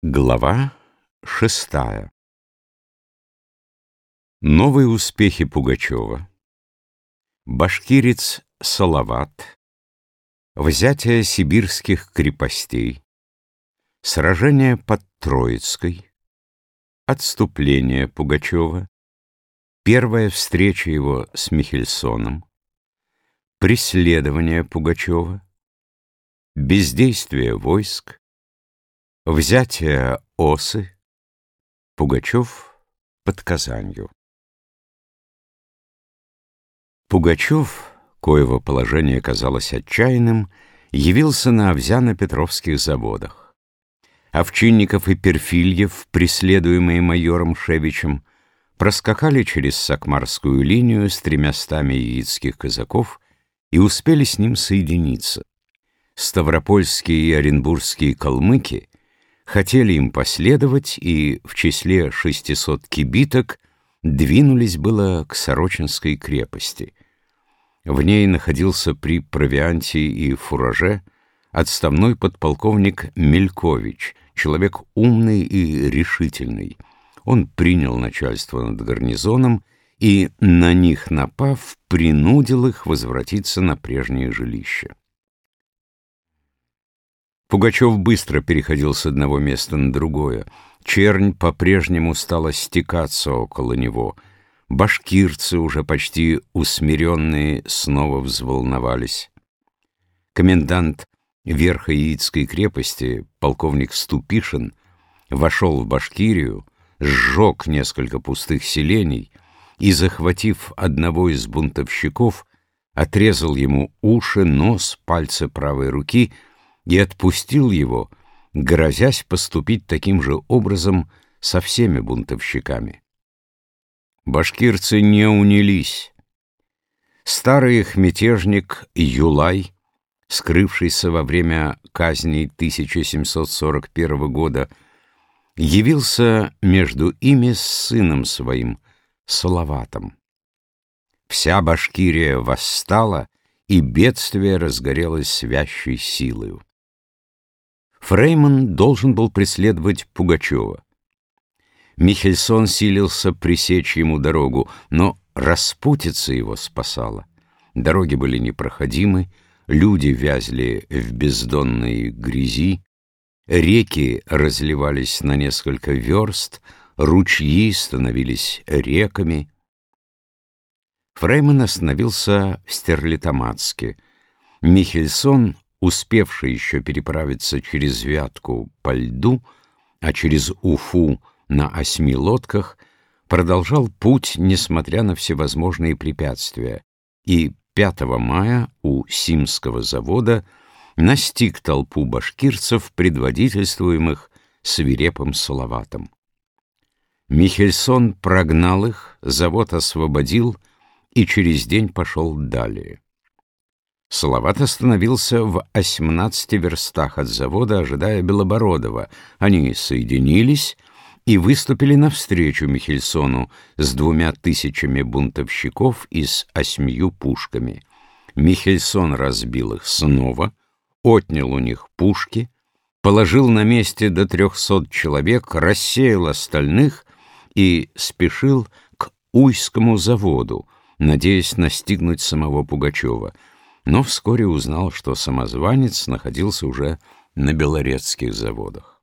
Глава шестая. Новые успехи Пугачева. Башкирец Салават. Взятие сибирских крепостей. Сражение под Троицкой. Отступление Пугачева. Первая встреча его с Михельсоном. Преследование Пугачева. Бездействие войск Взятие осы. Пугачев под Казанью. Пугачев, коего положение казалось отчаянным, явился на Овзяно-Петровских заводах. Овчинников и Перфильев, преследуемые майором Шевичем, проскакали через Сакмарскую линию с тремястами яицких казаков и успели с ним соединиться. Ставропольские и Оренбургские калмыки — хотели им последовать и в числе 600 кибиток двинулись было к Сорочинской крепости. В ней находился при провианте и фураже отставной подполковник Мелькович, человек умный и решительный. Он принял начальство над гарнизоном и, на них напав, принудил их возвратиться на прежнее жилище. Пугачев быстро переходил с одного места на другое. Чернь по-прежнему стала стекаться около него. Башкирцы, уже почти усмиренные, снова взволновались. Комендант Верхояицкой крепости, полковник Ступишин, вошел в Башкирию, сжег несколько пустых селений и, захватив одного из бунтовщиков, отрезал ему уши, нос, пальцы правой руки — и отпустил его, грозясь поступить таким же образом со всеми бунтовщиками. Башкирцы не унились. Старый их мятежник Юлай, скрывшийся во время казни 1741 года, явился между ими с сыном своим, Салаватом. Вся Башкирия восстала, и бедствие разгорелось свящей силою. Фрейман должен был преследовать Пугачева. Михельсон силился пресечь ему дорогу, но распутица его спасала. Дороги были непроходимы, люди вязли в бездонной грязи, реки разливались на несколько верст, ручьи становились реками. Фрейман остановился в Стерлитамацке. Михельсон успевший еще переправиться через Вятку по льду, а через Уфу на осьми лодках, продолжал путь, несмотря на всевозможные препятствия, и 5 мая у Симского завода настиг толпу башкирцев, предводительствуемых свирепым Салаватом. Михельсон прогнал их, завод освободил и через день пошел далее. Салават остановился в 18 верстах от завода, ожидая Белобородова. Они соединились и выступили навстречу Михельсону с двумя тысячами бунтовщиков и с осьмью пушками. Михельсон разбил их снова, отнял у них пушки, положил на месте до трехсот человек, рассеял остальных и спешил к Уйскому заводу, надеясь настигнуть самого Пугачева — но вскоре узнал, что самозванец находился уже на белорецких заводах.